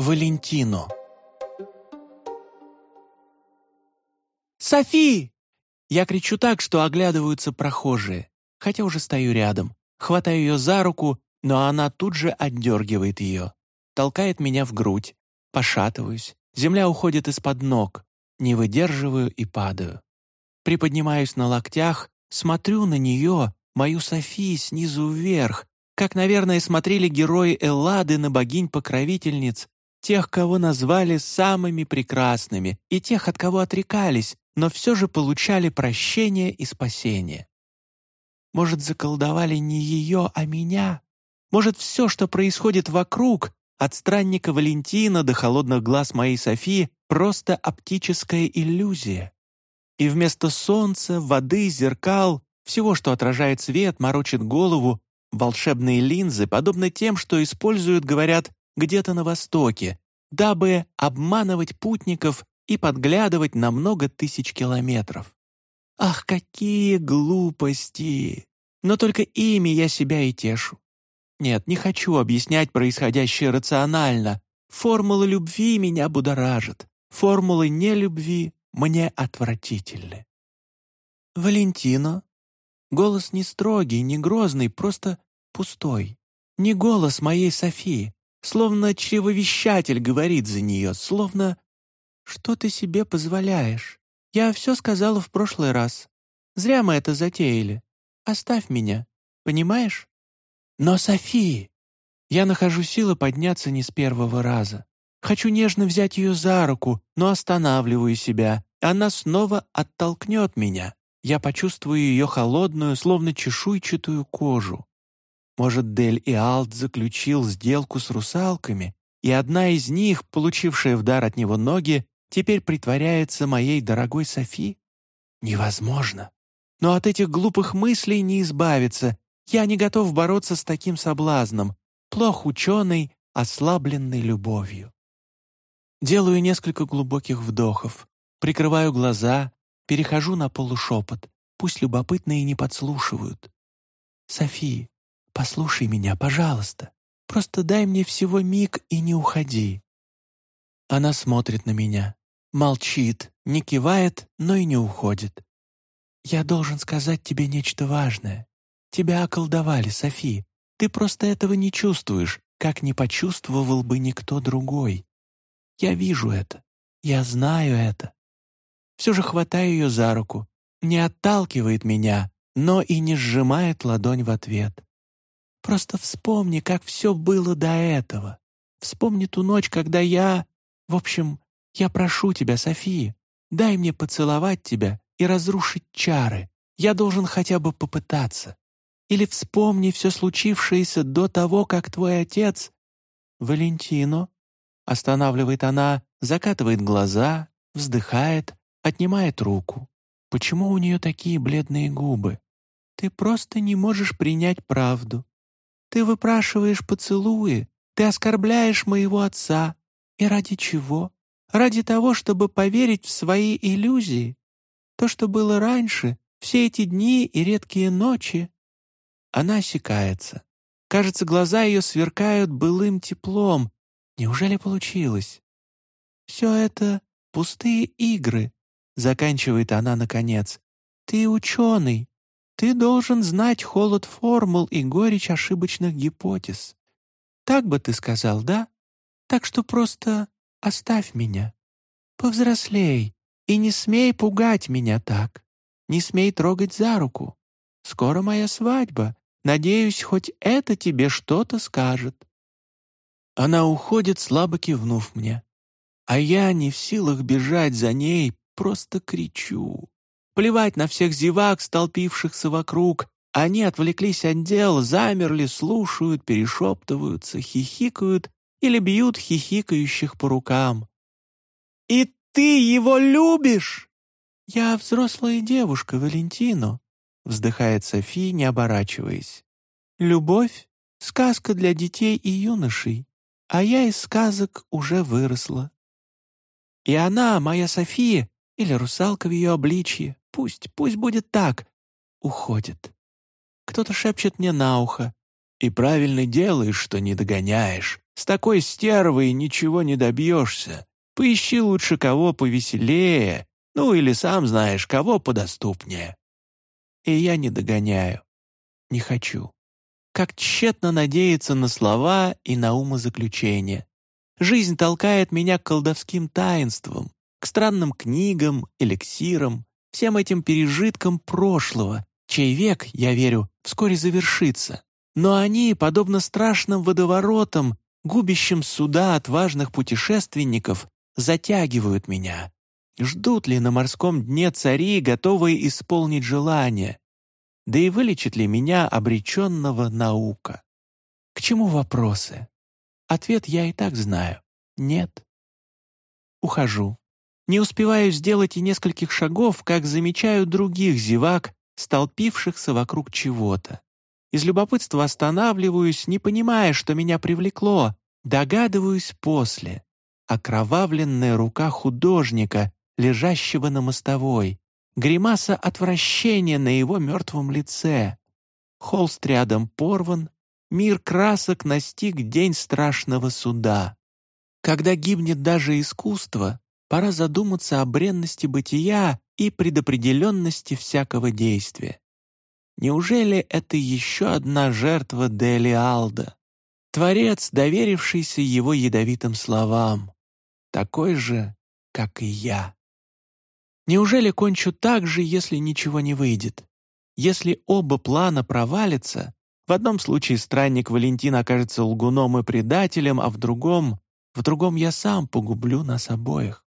Валентино. «Софи!» Я кричу так, что оглядываются прохожие, хотя уже стою рядом. Хватаю ее за руку, но она тут же отдергивает ее. Толкает меня в грудь. Пошатываюсь. Земля уходит из-под ног. Не выдерживаю и падаю. Приподнимаюсь на локтях, смотрю на нее, мою Софи, снизу вверх, как, наверное, смотрели герои Эллады на богинь-покровительниц, тех, кого назвали самыми прекрасными, и тех, от кого отрекались, но все же получали прощение и спасение. Может, заколдовали не ее, а меня? Может, все, что происходит вокруг, от странника Валентина до холодных глаз моей Софии, просто оптическая иллюзия? И вместо солнца, воды, зеркал, всего, что отражает свет, морочит голову, Волшебные линзы подобны тем, что используют, говорят, где-то на Востоке, дабы обманывать путников и подглядывать на много тысяч километров. Ах, какие глупости! Но только ими я себя и тешу. Нет, не хочу объяснять происходящее рационально. Формулы любви меня будоражат. Формулы нелюбви мне отвратительны. Валентино Голос не строгий, не грозный, просто пустой. Не голос моей Софии, словно чревовещатель говорит за нее, словно «Что ты себе позволяешь? Я все сказала в прошлый раз. Зря мы это затеяли. Оставь меня, понимаешь?» «Но, Софии!» Я нахожу силы подняться не с первого раза. Хочу нежно взять ее за руку, но останавливаю себя. Она снова оттолкнет меня я почувствую ее холодную, словно чешуйчатую кожу. Может, Дель и Алт заключил сделку с русалками, и одна из них, получившая в дар от него ноги, теперь притворяется моей дорогой Софи? Невозможно. Но от этих глупых мыслей не избавиться. Я не готов бороться с таким соблазном, плох ученый, ослабленный любовью. Делаю несколько глубоких вдохов, прикрываю глаза, Перехожу на полушепот, пусть любопытные не подслушивают. «Софи, послушай меня, пожалуйста. Просто дай мне всего миг и не уходи». Она смотрит на меня, молчит, не кивает, но и не уходит. «Я должен сказать тебе нечто важное. Тебя околдовали, Софи. Ты просто этого не чувствуешь, как не почувствовал бы никто другой. Я вижу это, я знаю это все же хватаю ее за руку, не отталкивает меня, но и не сжимает ладонь в ответ. Просто вспомни, как все было до этого. Вспомни ту ночь, когда я... В общем, я прошу тебя, София, дай мне поцеловать тебя и разрушить чары. Я должен хотя бы попытаться. Или вспомни все случившееся до того, как твой отец... Валентино. Останавливает она, закатывает глаза, вздыхает, отнимает руку. Почему у нее такие бледные губы? Ты просто не можешь принять правду. Ты выпрашиваешь поцелуи, ты оскорбляешь моего отца. И ради чего? Ради того, чтобы поверить в свои иллюзии. То, что было раньше, все эти дни и редкие ночи. Она осекается. Кажется, глаза ее сверкают былым теплом. Неужели получилось? Все это пустые игры, заканчивает она наконец. «Ты ученый. Ты должен знать холод формул и горечь ошибочных гипотез. Так бы ты сказал, да? Так что просто оставь меня. Повзрослей и не смей пугать меня так. Не смей трогать за руку. Скоро моя свадьба. Надеюсь, хоть это тебе что-то скажет». Она уходит, слабо кивнув мне. А я не в силах бежать за ней, просто кричу. Плевать на всех зевак, столпившихся вокруг. Они отвлеклись от дел, замерли, слушают, перешептываются, хихикают или бьют хихикающих по рукам. «И ты его любишь?» «Я взрослая девушка, Валентино», — вздыхает София, не оборачиваясь. «Любовь — сказка для детей и юношей, а я из сказок уже выросла. И она, моя София, или русалка в ее обличье, пусть, пусть будет так, уходит. Кто-то шепчет мне на ухо, и правильно делаешь, что не догоняешь. С такой стервой ничего не добьешься. Поищи лучше кого повеселее, ну или сам знаешь, кого подоступнее. И я не догоняю. Не хочу. Как тщетно надеяться на слова и на умозаключения. Жизнь толкает меня к колдовским таинствам, к странным книгам, эликсирам, всем этим пережиткам прошлого, чей век, я верю, вскоре завершится. Но они, подобно страшным водоворотам, губящим суда отважных путешественников, затягивают меня. Ждут ли на морском дне цари, готовые исполнить желание? Да и вылечит ли меня обреченного наука? К чему вопросы? Ответ я и так знаю. Нет. Ухожу. Не успеваю сделать и нескольких шагов, как замечаю других зевак, столпившихся вокруг чего-то. Из любопытства останавливаюсь, не понимая, что меня привлекло. Догадываюсь после. Окровавленная рука художника, лежащего на мостовой. Гримаса отвращения на его мертвом лице. Холст рядом порван. Мир красок настиг день страшного суда. Когда гибнет даже искусство, пора задуматься о бренности бытия и предопределенности всякого действия. Неужели это еще одна жертва Дели Алда? Творец, доверившийся его ядовитым словам, такой же, как и я. Неужели кончу так же, если ничего не выйдет? Если оба плана провалятся, в одном случае странник Валентин окажется лгуном и предателем, а в другом, в другом я сам погублю нас обоих.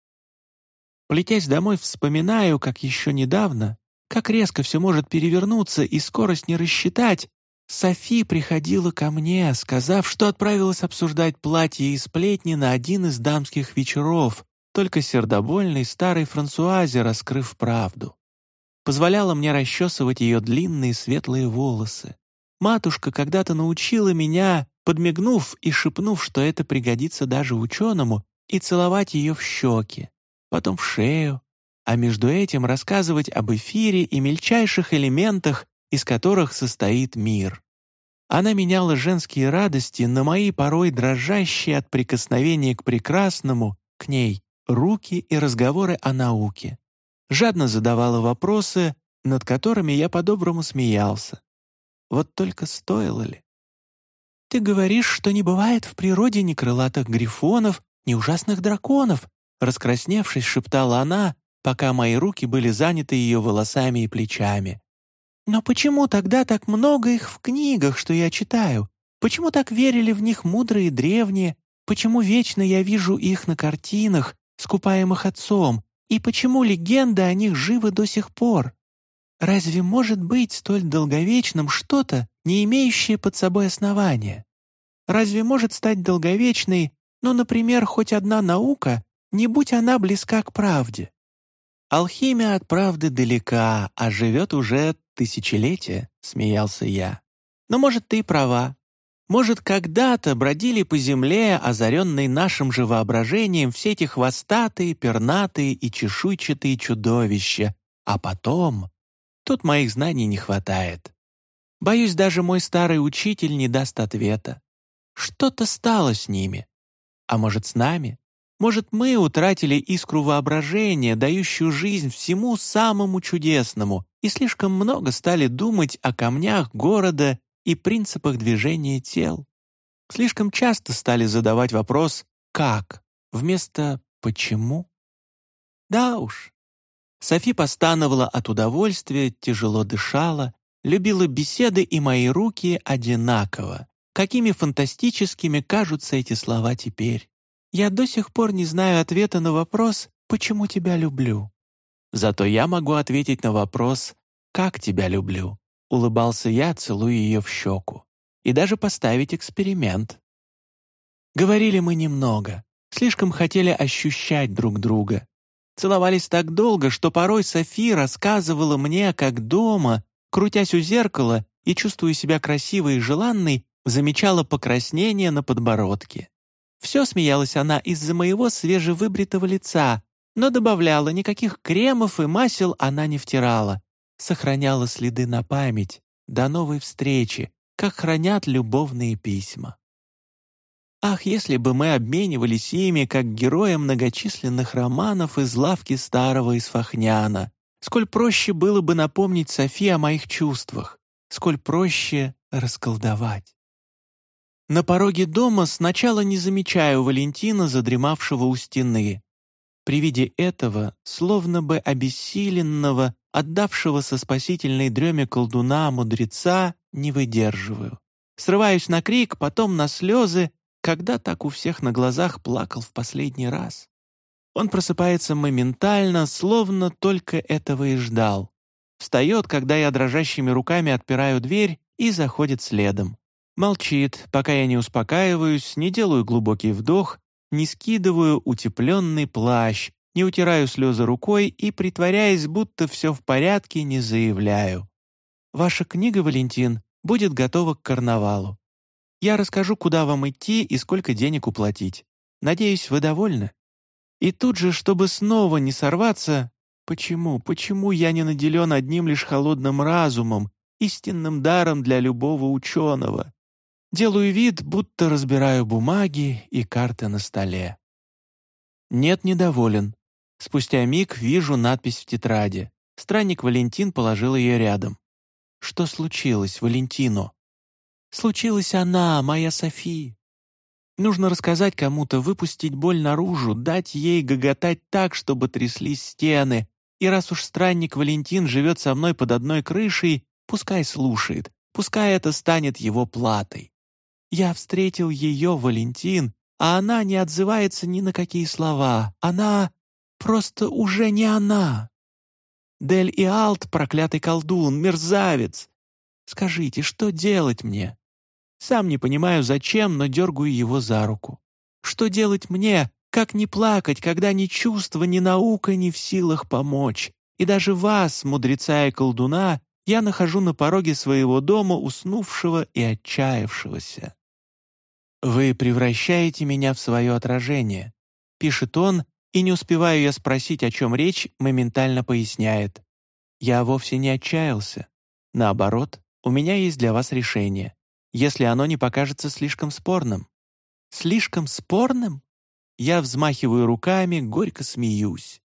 Полетясь домой, вспоминаю, как еще недавно как резко все может перевернуться и скорость не рассчитать. Софи приходила ко мне, сказав, что отправилась обсуждать платье и сплетни на один из дамских вечеров, только сердобольной старой Франсуазе, раскрыв правду. Позволяла мне расчесывать ее длинные светлые волосы. Матушка когда-то научила меня, подмигнув и шепнув, что это пригодится даже ученому, и целовать ее в щеки, потом в шею, а между этим рассказывать об эфире и мельчайших элементах, из которых состоит мир. Она меняла женские радости на мои порой дрожащие от прикосновения к прекрасному, к ней, руки и разговоры о науке. Жадно задавала вопросы, над которыми я по-доброму смеялся. Вот только стоило ли? «Ты говоришь, что не бывает в природе ни крылатых грифонов, ни ужасных драконов», раскрасневшись, шептала она, пока мои руки были заняты ее волосами и плечами. «Но почему тогда так много их в книгах, что я читаю? Почему так верили в них мудрые древние? Почему вечно я вижу их на картинах, скупаемых отцом? И почему легенды о них живы до сих пор? Разве может быть столь долговечным что-то, не имеющее под собой основания? Разве может стать долговечной, ну, например, хоть одна наука, не будь она близка к правде? «Алхимия от правды далека, а живет уже тысячелетия», — смеялся я. «Но, может, ты права. Может, когда-то бродили по земле, озаренной нашим же воображением, все эти хвостатые, пернатые и чешуйчатые чудовища, а потом... Тут моих знаний не хватает. Боюсь, даже мой старый учитель не даст ответа. Что-то стало с ними. А может, с нами? Может, мы утратили искру воображения, дающую жизнь всему самому чудесному, и слишком много стали думать о камнях города и принципах движения тел. Слишком часто стали задавать вопрос «как» вместо «почему». Да уж. Софи постановала от удовольствия, тяжело дышала, любила беседы и мои руки одинаково. Какими фантастическими кажутся эти слова теперь. Я до сих пор не знаю ответа на вопрос «Почему тебя люблю?». Зато я могу ответить на вопрос «Как тебя люблю?», улыбался я, целуя ее в щеку. И даже поставить эксперимент. Говорили мы немного, слишком хотели ощущать друг друга. Целовались так долго, что порой Софи рассказывала мне, как дома, крутясь у зеркала и чувствуя себя красивой и желанной, замечала покраснение на подбородке. Все смеялась она из-за моего свежевыбритого лица, но добавляла, никаких кремов и масел она не втирала. Сохраняла следы на память. До новой встречи, как хранят любовные письма. Ах, если бы мы обменивались ими, как герои многочисленных романов из лавки старого Исфахняна, сколь проще было бы напомнить Софи о моих чувствах, сколь проще расколдовать. На пороге дома сначала не замечаю Валентина, задремавшего у стены. При виде этого, словно бы обессиленного, отдавшегося спасительной дреме колдуна-мудреца, не выдерживаю. Срываюсь на крик, потом на слезы, когда так у всех на глазах плакал в последний раз. Он просыпается моментально, словно только этого и ждал. Встает, когда я дрожащими руками отпираю дверь и заходит следом. Молчит, пока я не успокаиваюсь, не делаю глубокий вдох, не скидываю утепленный плащ, не утираю слезы рукой и, притворяясь, будто все в порядке, не заявляю. «Ваша книга, Валентин, будет готова к карнавалу. Я расскажу, куда вам идти и сколько денег уплатить. Надеюсь, вы довольны?» И тут же, чтобы снова не сорваться, почему, почему я не наделен одним лишь холодным разумом, истинным даром для любого ученого? Делаю вид, будто разбираю бумаги и карты на столе. Нет, недоволен. Спустя миг вижу надпись в тетради. Странник Валентин положил ее рядом. Что случилось, Валентино? Случилась она, моя Софи. Нужно рассказать кому-то, выпустить боль наружу, дать ей гоготать так, чтобы тряслись стены. И раз уж странник Валентин живет со мной под одной крышей, пускай слушает, пускай это станет его платой. Я встретил ее, Валентин, а она не отзывается ни на какие слова. Она просто уже не она. Дель и Алт, проклятый колдун, мерзавец. Скажите, что делать мне? Сам не понимаю, зачем, но дергаю его за руку. Что делать мне? Как не плакать, когда ни чувство, ни наука не в силах помочь? И даже вас, мудреца и колдуна, я нахожу на пороге своего дома, уснувшего и отчаявшегося. «Вы превращаете меня в свое отражение», — пишет он, и не успеваю я спросить, о чем речь, моментально поясняет. «Я вовсе не отчаялся. Наоборот, у меня есть для вас решение, если оно не покажется слишком спорным». «Слишком спорным?» Я взмахиваю руками, горько смеюсь.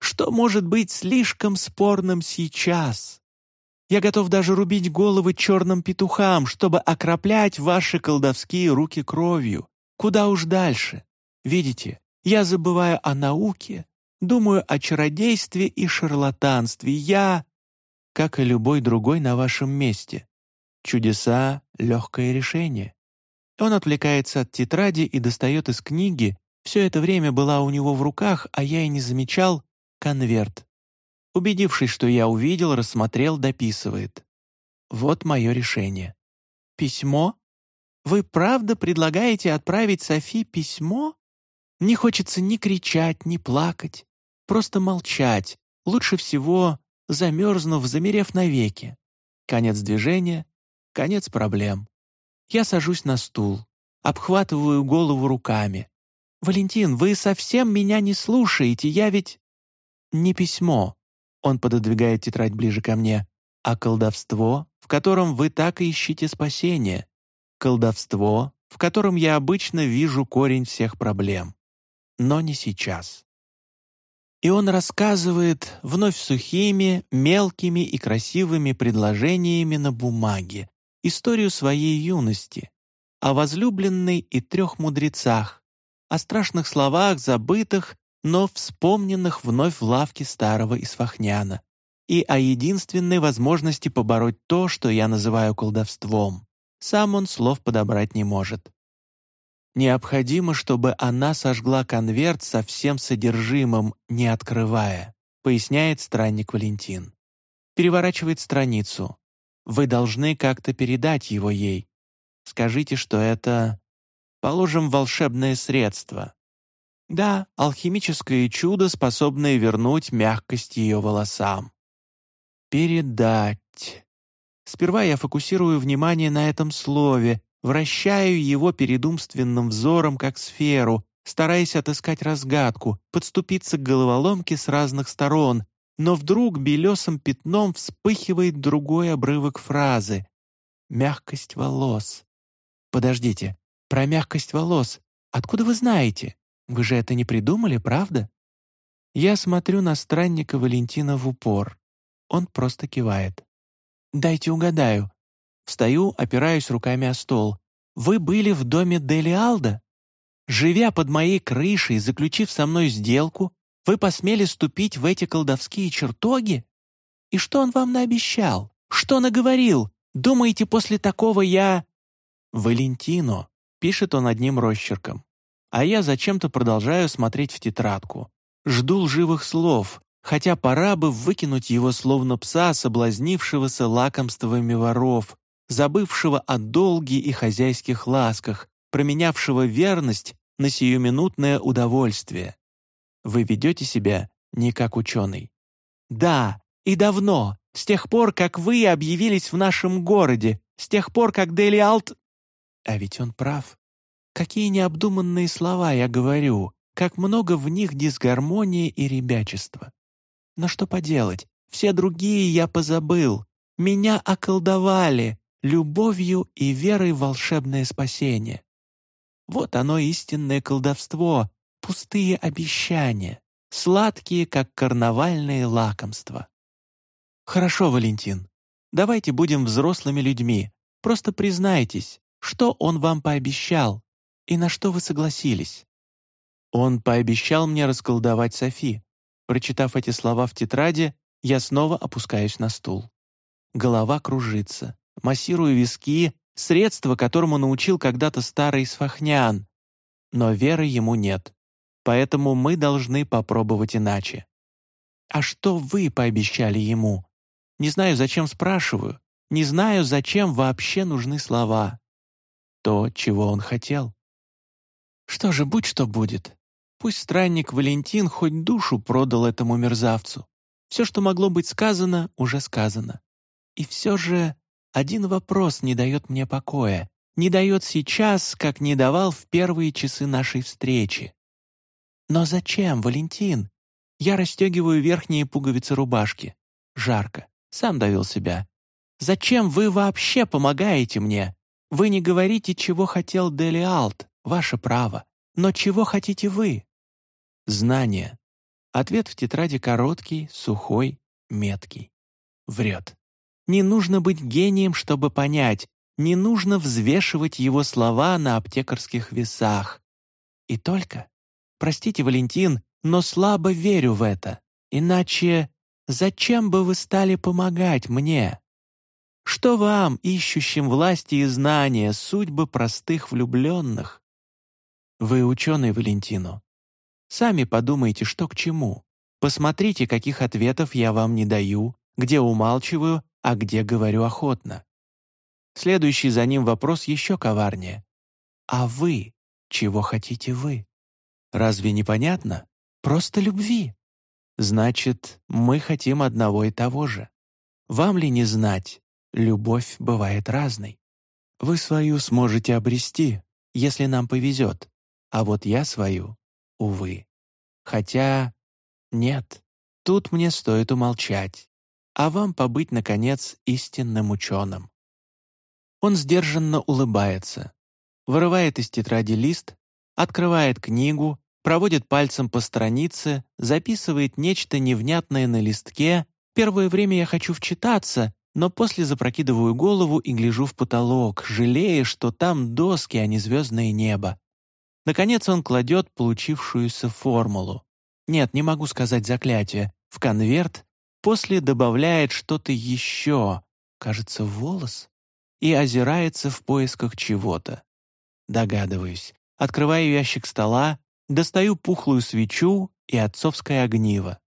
«Что может быть слишком спорным сейчас?» Я готов даже рубить головы черным петухам, чтобы окроплять ваши колдовские руки кровью. Куда уж дальше. Видите, я забываю о науке, думаю о чародействе и шарлатанстве. Я, как и любой другой на вашем месте. Чудеса — легкое решение. Он отвлекается от тетради и достает из книги, все это время была у него в руках, а я и не замечал, конверт. Убедившись, что я увидел, рассмотрел, дописывает. Вот мое решение. Письмо? Вы правда предлагаете отправить Софи письмо? Не хочется ни кричать, ни плакать, просто молчать, лучше всего замерзнув, замерев навеки. Конец движения, конец проблем. Я сажусь на стул, обхватываю голову руками. «Валентин, вы совсем меня не слушаете, я ведь...» «Не письмо», — он пододвигает тетрадь ближе ко мне, «а колдовство, в котором вы так ищете спасение. Колдовство, в котором я обычно вижу корень всех проблем но не сейчас. И он рассказывает вновь сухими, мелкими и красивыми предложениями на бумаге историю своей юности, о возлюбленной и трех мудрецах, о страшных словах, забытых, но вспомненных вновь в лавке старого Исфахняна, и о единственной возможности побороть то, что я называю колдовством. Сам он слов подобрать не может. Необходимо, чтобы она сожгла конверт со всем содержимым, не открывая, поясняет странник Валентин. Переворачивает страницу. Вы должны как-то передать его ей. Скажите, что это, положим, волшебное средство. Да, алхимическое чудо, способное вернуть мягкость ее волосам. Передать. Сперва я фокусирую внимание на этом слове, Вращаю его перед умственным взором как сферу, стараясь отыскать разгадку, подступиться к головоломке с разных сторон, но вдруг белесым пятном вспыхивает другой обрывок фразы. Мягкость волос. Подождите, Про мягкость волос. Откуда вы знаете? Вы же это не придумали, правда?» Я смотрю на странника Валентина в упор. Он просто кивает. «Дайте угадаю». Встаю, опираюсь руками о стол. «Вы были в доме Дели Алда? Живя под моей крышей, заключив со мной сделку, вы посмели ступить в эти колдовские чертоги? И что он вам наобещал? Что наговорил? Думаете, после такого я...» «Валентино», — пишет он одним росчерком. А я зачем-то продолжаю смотреть в тетрадку. Жду лживых слов, хотя пора бы выкинуть его словно пса, соблазнившегося лакомствами воров, забывшего о долге и хозяйских ласках, променявшего верность на сиюминутное удовольствие. Вы ведете себя не как ученый. Да, и давно, с тех пор, как вы объявились в нашем городе, с тех пор, как Дели Алт... А ведь он прав. Какие необдуманные слова я говорю, как много в них дисгармонии и ребячества. Но что поделать, все другие я позабыл. Меня околдовали любовью и верой в волшебное спасение. Вот оно истинное колдовство, пустые обещания, сладкие, как карнавальные лакомства. Хорошо, Валентин, давайте будем взрослыми людьми. Просто признайтесь, что он вам пообещал и на что вы согласились. Он пообещал мне расколдовать Софи. Прочитав эти слова в тетради, я снова опускаюсь на стул. Голова кружится, массирую виски, средство, которому научил когда-то старый Сфахнян. Но веры ему нет. Поэтому мы должны попробовать иначе. А что вы пообещали ему? Не знаю, зачем спрашиваю. Не знаю, зачем вообще нужны слова. То, чего он хотел. Что же, будь что будет. Пусть странник Валентин хоть душу продал этому мерзавцу. Все, что могло быть сказано, уже сказано. И все же один вопрос не дает мне покоя. Не дает сейчас, как не давал в первые часы нашей встречи. Но зачем, Валентин? Я расстегиваю верхние пуговицы рубашки. Жарко. Сам довел себя. «Зачем вы вообще помогаете мне? Вы не говорите, чего хотел Дели Алт, ваше право. Но чего хотите вы?» Знание. Ответ в тетради короткий, сухой, меткий. Врет. Не нужно быть гением, чтобы понять, не нужно взвешивать его слова на аптекарских весах. И только, простите, Валентин, но слабо верю в это. Иначе Зачем бы вы стали помогать мне? Что вам, ищущим власти и знания, судьбы простых влюбленных? Вы ученый, Валентину. Сами подумайте, что к чему. Посмотрите, каких ответов я вам не даю, где умалчиваю, а где говорю охотно. Следующий за ним вопрос еще коварнее. А вы? Чего хотите вы? Разве непонятно? Просто любви. Значит, мы хотим одного и того же. Вам ли не знать, любовь бывает разной. Вы свою сможете обрести, если нам повезет, а вот я свою, увы. Хотя нет, тут мне стоит умолчать, а вам побыть, наконец, истинным ученым. Он сдержанно улыбается, вырывает из тетради лист, открывает книгу проводит пальцем по странице, записывает нечто невнятное на листке. Первое время я хочу вчитаться, но после запрокидываю голову и гляжу в потолок, жалея, что там доски, а не звездное небо. Наконец он кладет получившуюся формулу. Нет, не могу сказать заклятие. В конверт после добавляет что-то еще, кажется, волос, и озирается в поисках чего-то. Догадываюсь. Открываю ящик стола, Достаю пухлую свечу и отцовское огниво.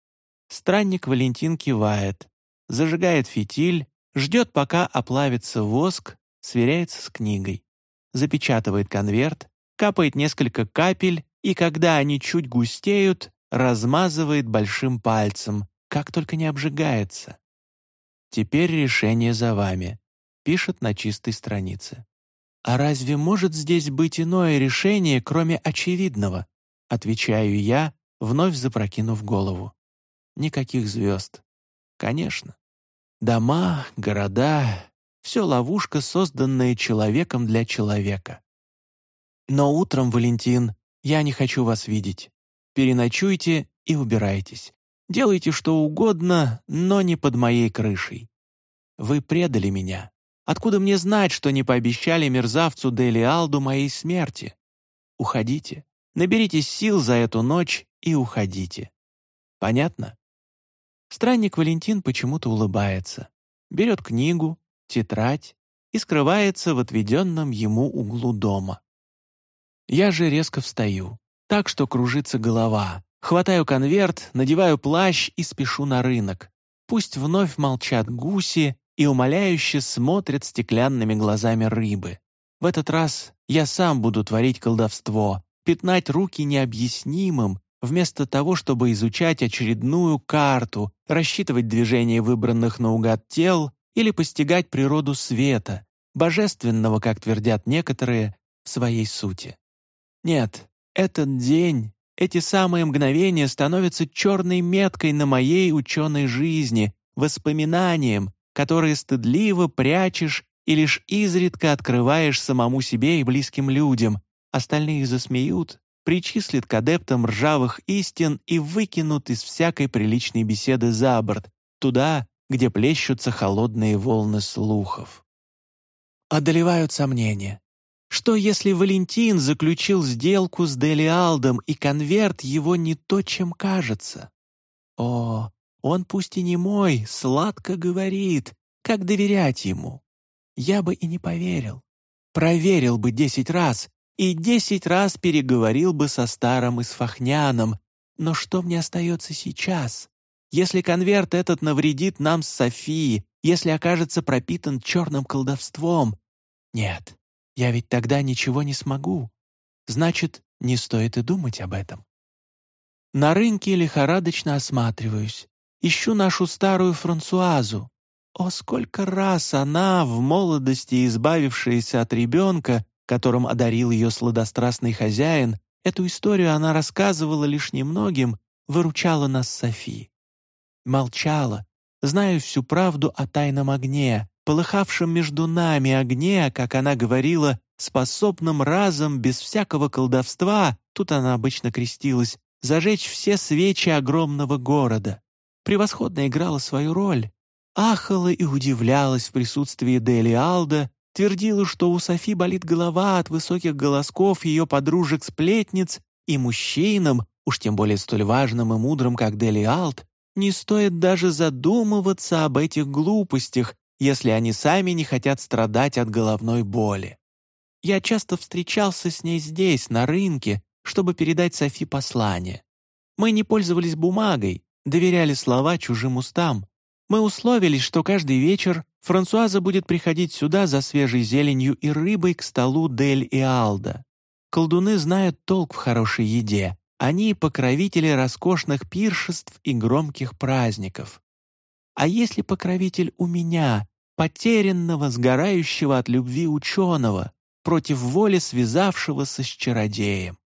Странник Валентин кивает, зажигает фитиль, ждет, пока оплавится воск, сверяется с книгой. Запечатывает конверт, капает несколько капель, и когда они чуть густеют, размазывает большим пальцем, как только не обжигается. «Теперь решение за вами», — пишет на чистой странице. «А разве может здесь быть иное решение, кроме очевидного?» Отвечаю я, вновь запрокинув голову. Никаких звезд. Конечно. Дома, города — все ловушка, созданная человеком для человека. Но утром, Валентин, я не хочу вас видеть. Переночуйте и убирайтесь. Делайте что угодно, но не под моей крышей. Вы предали меня. Откуда мне знать, что не пообещали мерзавцу Дели Алду моей смерти? Уходите, наберитесь сил за эту ночь и уходите. Понятно? Странник Валентин почему-то улыбается, берет книгу, тетрадь и скрывается в отведенном ему углу дома. Я же резко встаю, так что кружится голова, хватаю конверт, надеваю плащ и спешу на рынок. Пусть вновь молчат гуси и умоляюще смотрят стеклянными глазами рыбы. В этот раз я сам буду творить колдовство, пятнать руки необъяснимым, вместо того, чтобы изучать очередную карту, рассчитывать движение выбранных наугад тел или постигать природу света, божественного, как твердят некоторые, в своей сути. Нет, этот день, эти самые мгновения становятся черной меткой на моей ученой жизни, воспоминанием, которые стыдливо прячешь и лишь изредка открываешь самому себе и близким людям. Остальные засмеют, причислят к адептам ржавых истин и выкинут из всякой приличной беседы за борт, туда, где плещутся холодные волны слухов. Одолевают сомнения. Что если Валентин заключил сделку с Делиалдом и конверт его не то, чем кажется? О, он пусть и не мой, сладко говорит, как доверять ему. Я бы и не поверил. Проверил бы десять раз и десять раз переговорил бы со старым Исфахняном. Но что мне остается сейчас? Если конверт этот навредит нам с Софией, если окажется пропитан черным колдовством? Нет, я ведь тогда ничего не смогу. Значит, не стоит и думать об этом. На рынке лихорадочно осматриваюсь. Ищу нашу старую Франсуазу. О, сколько раз она, в молодости избавившаяся от ребенка, которым одарил ее сладострастный хозяин, эту историю она рассказывала лишь немногим, выручала нас Софи. Молчала, знаю всю правду о тайном огне, полыхавшем между нами огне, как она говорила, способном разом, без всякого колдовства, тут она обычно крестилась, зажечь все свечи огромного города. Превосходно играла свою роль. Ахала и удивлялась в присутствии Дели Алда, твердила, что у Софи болит голова от высоких голосков ее подружек-сплетниц, и мужчинам, уж тем более столь важным и мудрым, как Дели Алд, не стоит даже задумываться об этих глупостях, если они сами не хотят страдать от головной боли. Я часто встречался с ней здесь, на рынке, чтобы передать Софи послание. Мы не пользовались бумагой, доверяли слова чужим устам. Мы условились, что каждый вечер Франсуаза будет приходить сюда за свежей зеленью и рыбой к столу Дель и Алда. Колдуны знают толк в хорошей еде. Они покровители роскошных пиршеств и громких праздников. А если покровитель у меня, потерянного, сгорающего от любви ученого, против воли связавшегося с чародеем?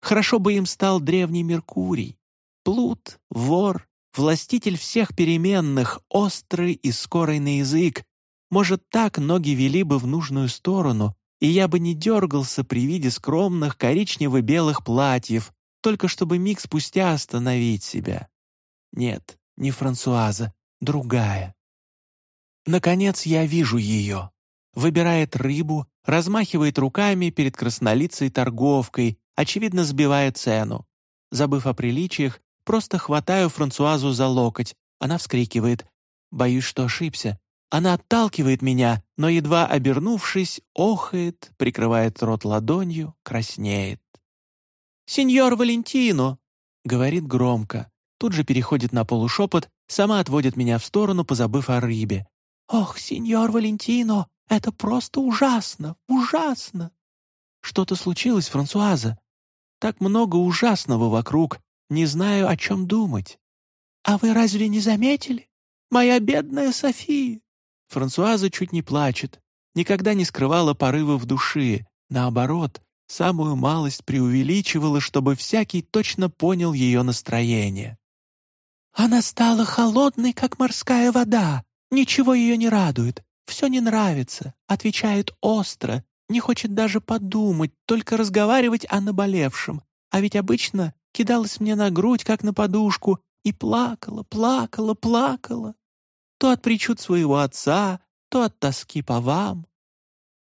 Хорошо бы им стал древний Меркурий, плут, вор, властитель всех переменных, острый и скорый на язык. Может, так ноги вели бы в нужную сторону, и я бы не дергался при виде скромных коричнево-белых платьев, только чтобы миг спустя остановить себя. Нет, не Франсуаза, другая. Наконец я вижу ее. Выбирает рыбу, размахивает руками перед краснолицей торговкой, очевидно сбивая цену. Забыв о приличиях, просто хватаю Франсуазу за локоть. Она вскрикивает. Боюсь, что ошибся. Она отталкивает меня, но, едва обернувшись, охает, прикрывает рот ладонью, краснеет. «Сеньор Валентино!» — говорит громко. Тут же переходит на полушепот, сама отводит меня в сторону, позабыв о рыбе. «Ох, сеньор Валентино, это просто ужасно, ужасно!» «Что-то случилось, Франсуаза? Так много ужасного вокруг, не знаю, о чем думать». «А вы разве не заметили? Моя бедная София!» Франсуаза чуть не плачет, никогда не скрывала порывы в душе, наоборот, самую малость преувеличивала, чтобы всякий точно понял ее настроение. «Она стала холодной, как морская вода, Ничего ее не радует, все не нравится, отвечает остро, Не хочет даже подумать, только разговаривать о наболевшем. А ведь обычно кидалась мне на грудь, как на подушку, и плакала, плакала, плакала. То от причуд своего отца, то от тоски по вам.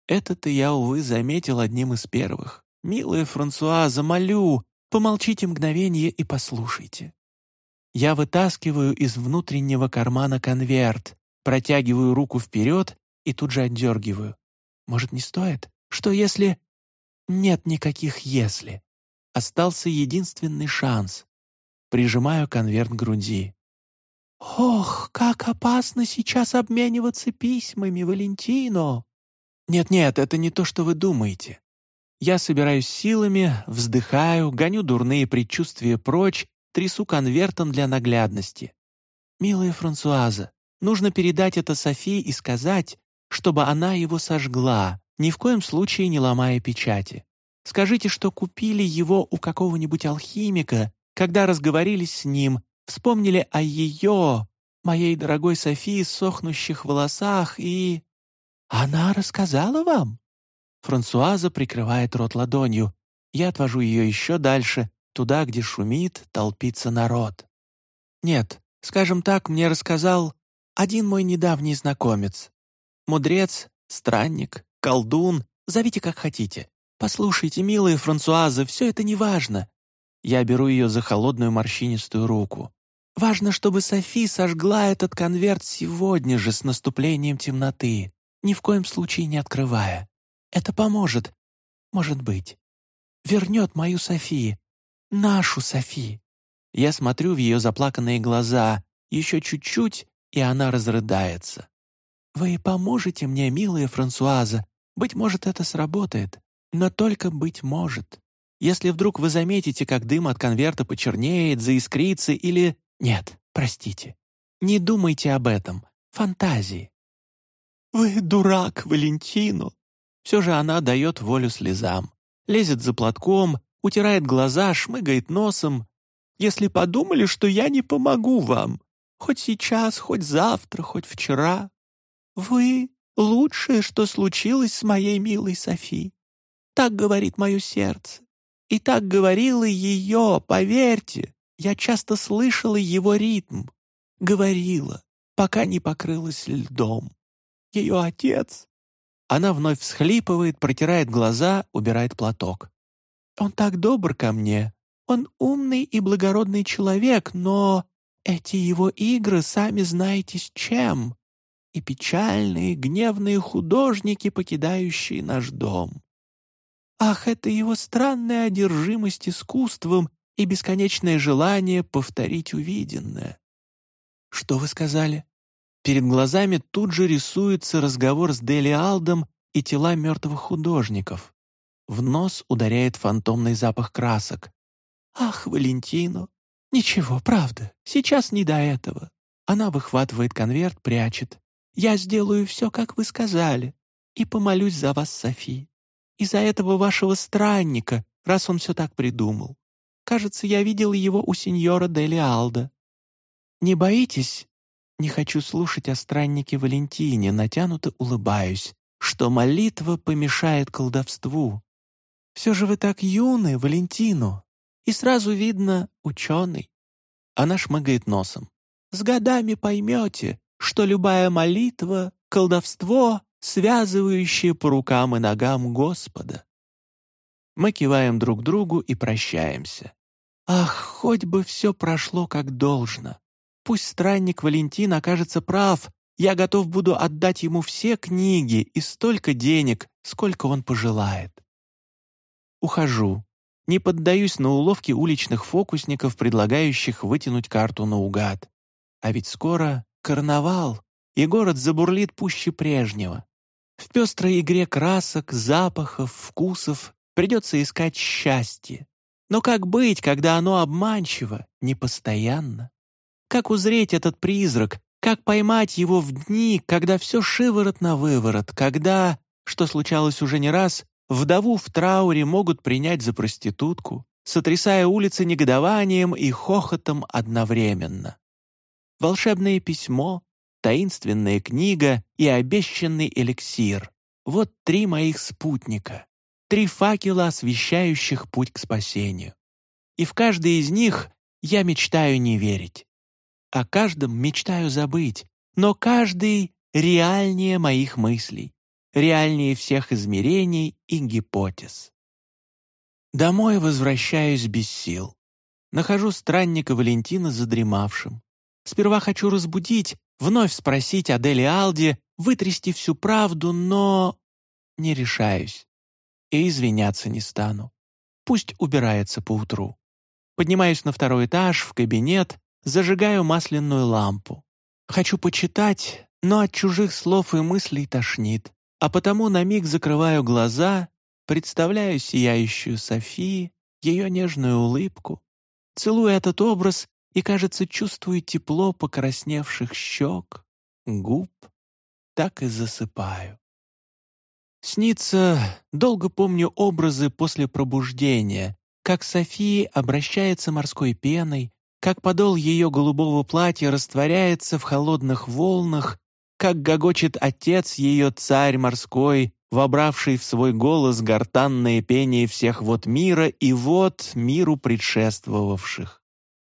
Это-то я, увы, заметил одним из первых. «Милая Франсуаза, молю, помолчите мгновение и послушайте». Я вытаскиваю из внутреннего кармана конверт, протягиваю руку вперед и тут же отдергиваю. Может, не стоит? Что если... Нет никаких «если». Остался единственный шанс. Прижимаю конверт к груди. «Ох, как опасно сейчас обмениваться письмами, Валентино!» «Нет-нет, это не то, что вы думаете. Я собираюсь силами, вздыхаю, гоню дурные предчувствия прочь, трясу конвертом для наглядности. «Милая Франсуаза, нужно передать это Софии и сказать, чтобы она его сожгла, ни в коем случае не ломая печати. Скажите, что купили его у какого-нибудь алхимика, когда разговорились с ним, вспомнили о ее, моей дорогой Софии, сохнущих волосах и... Она рассказала вам? Франсуаза прикрывает рот ладонью. Я отвожу ее еще дальше, туда, где шумит, толпится народ. Нет, скажем так, мне рассказал один мой недавний знакомец. Мудрец, странник, колдун, зовите как хотите. Послушайте, милая Франсуаза, все это не важно. Я беру ее за холодную морщинистую руку. Важно, чтобы Софи сожгла этот конверт сегодня же с наступлением темноты, ни в коем случае не открывая. Это поможет, может быть. Вернет мою Софи, нашу Софи. Я смотрю в ее заплаканные глаза, еще чуть-чуть, и она разрыдается. «Вы поможете мне, милая Франсуаза. Быть может, это сработает. Но только быть может. Если вдруг вы заметите, как дым от конверта почернеет, заискрится или... Нет, простите. Не думайте об этом. Фантазии. «Вы дурак, Валентину!» Все же она дает волю слезам. Лезет за платком, утирает глаза, шмыгает носом. «Если подумали, что я не помогу вам, хоть сейчас, хоть завтра, хоть вчера, вы — лучшее, что случилось с моей милой Софи. Так говорит мое сердце. И так говорила ее, поверьте. Я часто слышала его ритм. Говорила, пока не покрылась льдом. Ее отец она вновь всхлипывает, протирает глаза, убирает платок. «Он так добр ко мне. Он умный и благородный человек, но эти его игры сами знаете с чем. И печальные, гневные художники, покидающие наш дом. Ах, это его странная одержимость искусством и бесконечное желание повторить увиденное. Что вы сказали? Перед глазами тут же рисуется разговор с Дели Алдом и тела мертвых художников. В нос ударяет фантомный запах красок. «Ах, Валентино! Ничего, правда, сейчас не до этого». Она выхватывает конверт, прячет. «Я сделаю все, как вы сказали, и помолюсь за вас, Софи. И за этого вашего странника, раз он все так придумал. Кажется, я видел его у сеньора Дели Алда. Не боитесь, не хочу слушать о страннике Валентине, натянуто улыбаюсь, что молитва помешает колдовству. Все же вы так юны, Валентину, и сразу видно ученый. Она шмыгает носом. С годами поймете, что любая молитва — колдовство, связывающее по рукам и ногам Господа. Мы киваем друг другу и прощаемся. Ах, хоть бы все прошло как должно. Пусть странник Валентин окажется прав, я готов буду отдать ему все книги и столько денег, сколько он пожелает. Ухожу. Не поддаюсь на уловки уличных фокусников, предлагающих вытянуть карту наугад. А ведь скоро карнавал, и город забурлит пуще прежнего. В пестрой игре красок, запахов, вкусов придется искать счастье. Но как быть, когда оно обманчиво, непостоянно? Как узреть этот призрак? Как поймать его в дни, когда все шиворот на выворот, когда, что случалось уже не раз, вдову в трауре могут принять за проститутку, сотрясая улицы негодованием и хохотом одновременно? Волшебное письмо, таинственная книга и обещанный эликсир — Вот три моих спутника, три факела, освещающих путь к спасению. И в каждый из них я мечтаю не верить. О каждом мечтаю забыть, но каждый реальнее моих мыслей, реальнее всех измерений и гипотез. Домой возвращаюсь без сил. Нахожу странника Валентина задремавшим. Сперва хочу разбудить, вновь спросить Адели Алди, вытрясти всю правду, но... Не решаюсь. И извиняться не стану. Пусть убирается поутру. Поднимаюсь на второй этаж, в кабинет, зажигаю масляную лампу. Хочу почитать, но от чужих слов и мыслей тошнит, а потому на миг закрываю глаза, представляю сияющую Софии, ее нежную улыбку, целую этот образ и, кажется, чувствую тепло покрасневших щек, губ, так и засыпаю. Снится, долго помню образы после пробуждения, как София обращается морской пеной, как подол ее голубого платья растворяется в холодных волнах, как гогочет отец ее царь морской, вобравший в свой голос гортанное пение всех вот мира и вот миру предшествовавших.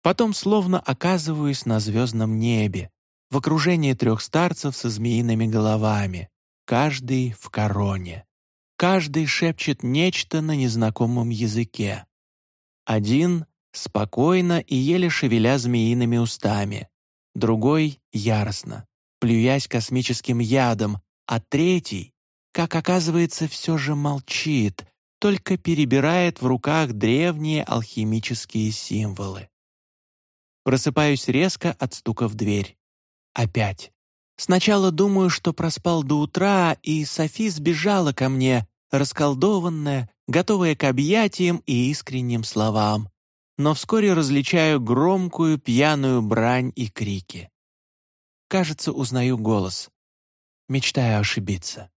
Потом словно оказываюсь на звездном небе, в окружении трех старцев со змеиными головами, каждый в короне. Каждый шепчет нечто на незнакомом языке. Один спокойно и еле шевеля змеиными устами, другой — яростно, плюясь космическим ядом, а третий, как оказывается, все же молчит, только перебирает в руках древние алхимические символы. Просыпаюсь резко от стука в дверь. Опять. Сначала думаю, что проспал до утра, и Софи сбежала ко мне, расколдованная, готовая к объятиям и искренним словам но вскоре различаю громкую пьяную брань и крики. Кажется, узнаю голос. Мечтаю ошибиться.